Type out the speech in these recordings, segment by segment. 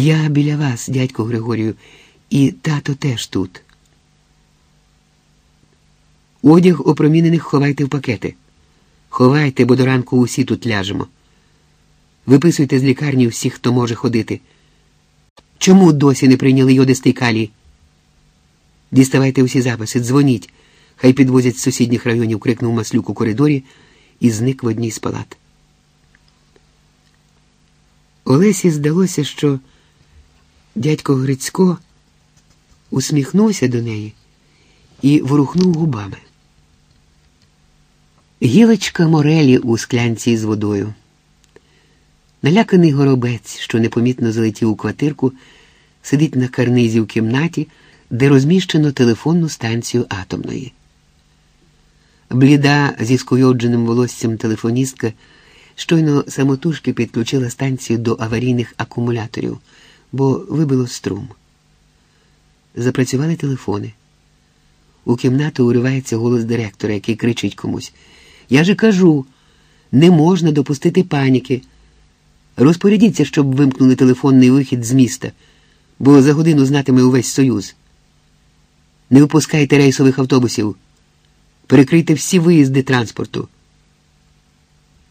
Я біля вас, дядько Григорію, і тато теж тут. Одяг опромінених ховайте в пакети. Ховайте, бо до ранку усі тут ляжемо. Виписуйте з лікарні всіх, хто може ходити. Чому досі не прийняли йодистий калій? Діставайте усі записи, дзвоніть. Хай підвозять з сусідніх районів, крикнув маслюк у коридорі і зник в одній з палат. Олесі здалося, що дядько Грицько усміхнувся до неї і ворухнув губами. Гілочка морелі у склянці з водою. Наляканий горобець, що непомітно залетів у квартирку, сидить на карнизі в кімнаті, де розміщено телефонну станцію атомної. Бліда зі скуйодженим волоссям телефоністка щойно самотужки підключила станцію до аварійних акумуляторів, бо вибило струм. Запрацювали телефони. У кімнату уривається голос директора, який кричить комусь. Я же кажу, не можна допустити паніки. Розпорядіться, щоб вимкнули телефонний вихід з міста, бо за годину знатиме увесь Союз. Не випускайте рейсових автобусів, перекрийте всі виїзди транспорту.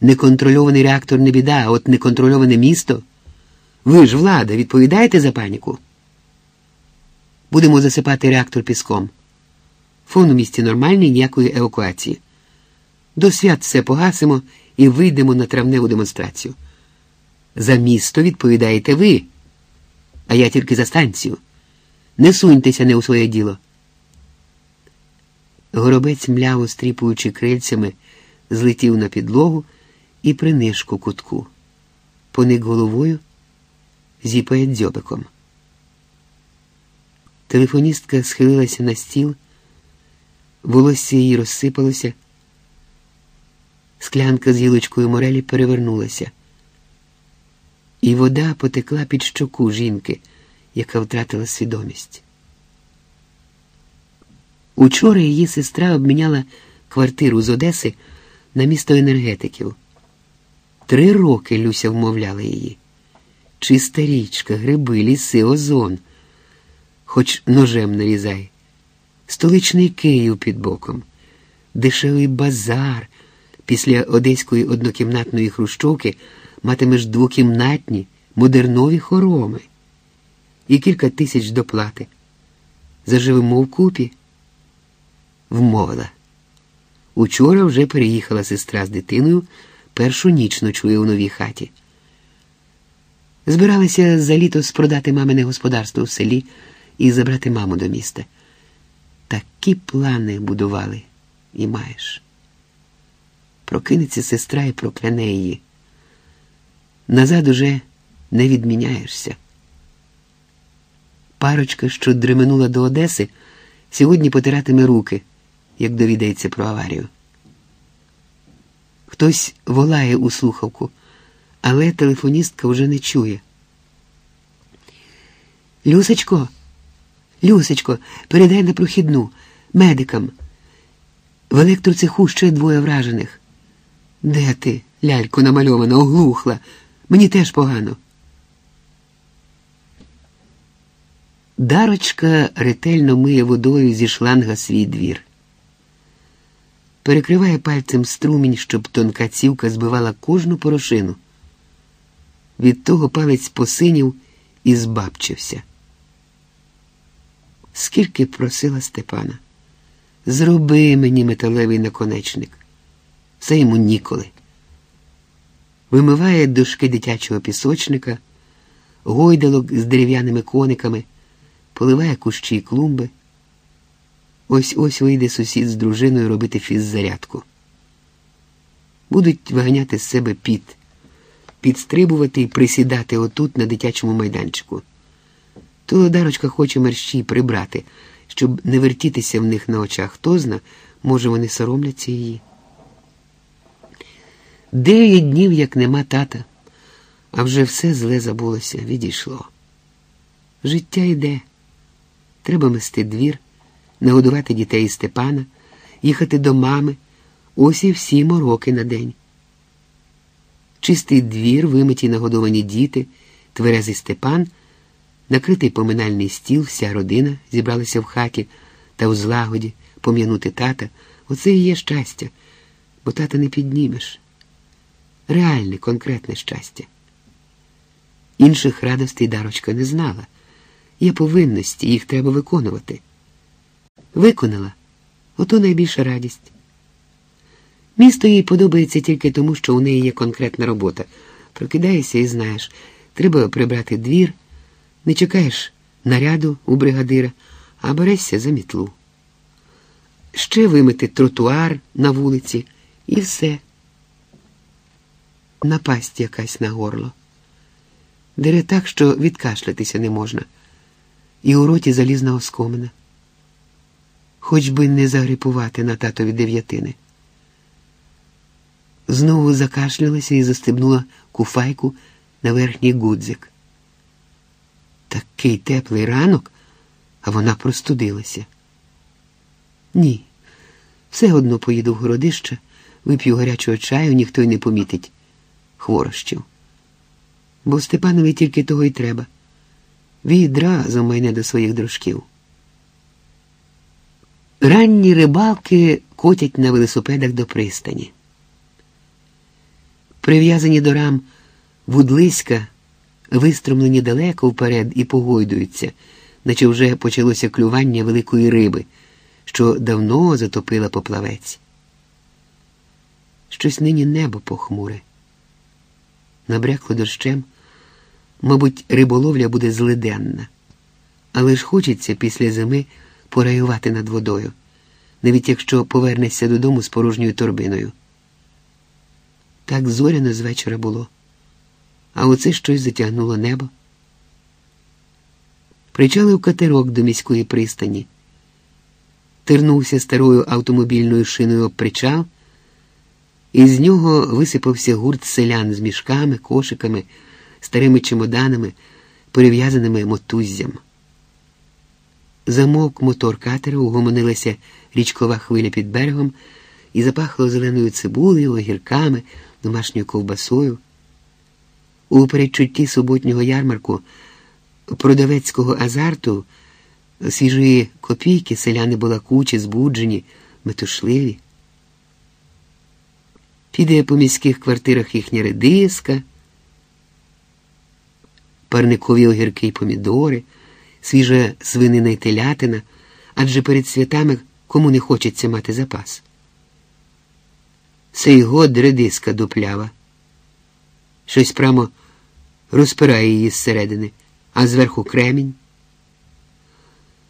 Неконтрольований реактор не біда, а от неконтрольоване місто. Ви ж, влада, відповідаєте за паніку? Будемо засипати реактор піском. Фон у місті нормальний, ніякої евакуації. До свят все погасимо і вийдемо на травневу демонстрацію. За місто відповідаєте ви, а я тільки за станцію. Не суньтеся не у своє діло. Горобець, мляво стріпуючи крильцями, злетів на підлогу і принишку кутку. Поник головою, зіпає дзьобиком. Телефоністка схилилася на стіл, волосся її розсипалося. Склянка з гілочкою морелі перевернулася, і вода потекла під щоку жінки, яка втратила свідомість. Учора її сестра обміняла квартиру з Одеси на місто енергетиків. Три роки Люся вмовляла її. Чиста річка, гриби, ліси, озон, хоч ножем нарізай, столичний Київ під боком, дешевий базар. Після одеської однокімнатної хрущовки матимеш двокімнатні модернові хороми і кілька тисяч доплати. Заживемо вкупі. Вмовила. Учора вже переїхала сестра з дитиною, першу ніч ночує у новій хаті. Збиралися за літо спродати мамине господарство в селі і забрати маму до міста. Такі плани будували і маєш. Прокинеться сестра і прокляне її. Назад уже не відміняєшся. Парочка, що дременула до Одеси, сьогодні потиратиме руки, як довідається про аварію. Хтось волає у слухавку, але телефоністка вже не чує. Люсечко, Люсечко, передай на прохідну медикам. В електроцеху ще двоє вражених. Де ти, лялько намальована, оглухла? Мені теж погано. Дарочка ретельно миє водою зі шланга свій двір. Перекриває пальцем струмінь, щоб тонка цівка збивала кожну порошину. Від того палець посинів і збабчився. Скільки просила Степана, зроби мені металевий наконечник все йому ніколи. Вимиває дошки дитячого пісочника, гойдалок з дерев'яними кониками, поливає кущі й клумби. Ось ось вийде сусід з дружиною робити фіззарядку. Будуть виганяти з себе піт, підстрибувати і присідати отут на дитячому майданчику. То дарочка хоче мерщій прибрати, щоб не вертітися в них на очах. Хто зна, може, вони соромляться її. Дев'ять днів, як нема тата, а вже все зле забулося, відійшло. Життя йде. Треба мести двір, нагодувати дітей Степана, їхати до мами, ось і всі мороки на день. Чистий двір, вимиті нагодовані діти, тверезий Степан, Накритий поминальний стіл, вся родина зібралася в хаті та у злагоді пом'янути тата. Оце і є щастя, бо тата не піднімеш. Реальне, конкретне щастя. Інших радостей дарочка не знала. Є повинності, їх треба виконувати. Виконала ото найбільша радість. Місто їй подобається тільки тому, що у неї є конкретна робота. Прокидаєшся і знаєш, треба прибрати двір, не чекаєш наряду у бригадира, а берешся за мітлу. Ще вимити тротуар на вулиці і все. Напасть якась на горло. Дере так, що відкашлятися не можна, і у роті залізна оскомина. Хоч би не загрипувати на татові дев'ятини. Знову закашлялася і застебнула куфайку на верхній гудзик. Такий теплий ранок, а вона простудилася. Ні, все одно поїду в городище, вип'ю гарячого чаю, ніхто й не помітить хворощів. Бо Степанові тільки того й треба. Відразу мене до своїх дружків. Ранні рибалки котять на велосипедах до пристані. Прив'язані до рам вудлиська, виструмлені далеко вперед і погойдуються, наче вже почалося клювання великої риби, що давно затопила поплавець. Щось нині небо похмуре. Набрякло дощем, мабуть, риболовля буде злиденна, але ж хочеться після зими пораювати над водою, навіть якщо повернешся додому з порожньою торбиною. Так зоряно з вечора було, а оце щось затягнуло небо. Причалив катерок до міської пристані, тернувся старою автомобільною шиною об причал, і з нього висипався гурт селян з мішками, кошиками, старими чемоданами, перев'язаними мотуззям. Замовк мотор катера, угомонилася річкова хвиля під берегом і запахло зеленою цибулею, огірками, домашньою ковбасою. У передчутті суботнього ярмарку продавецького азарту свіжої копійки селяни балакучі, збуджені, метушливі. Піде по міських квартирах їхня редиска, парникові огірки й помідори свіжа свинина й телятина, адже перед святами кому не хочеться мати запас. Сей год редиска дуплява. Щось прямо розпирає її зсередини, а зверху кремінь.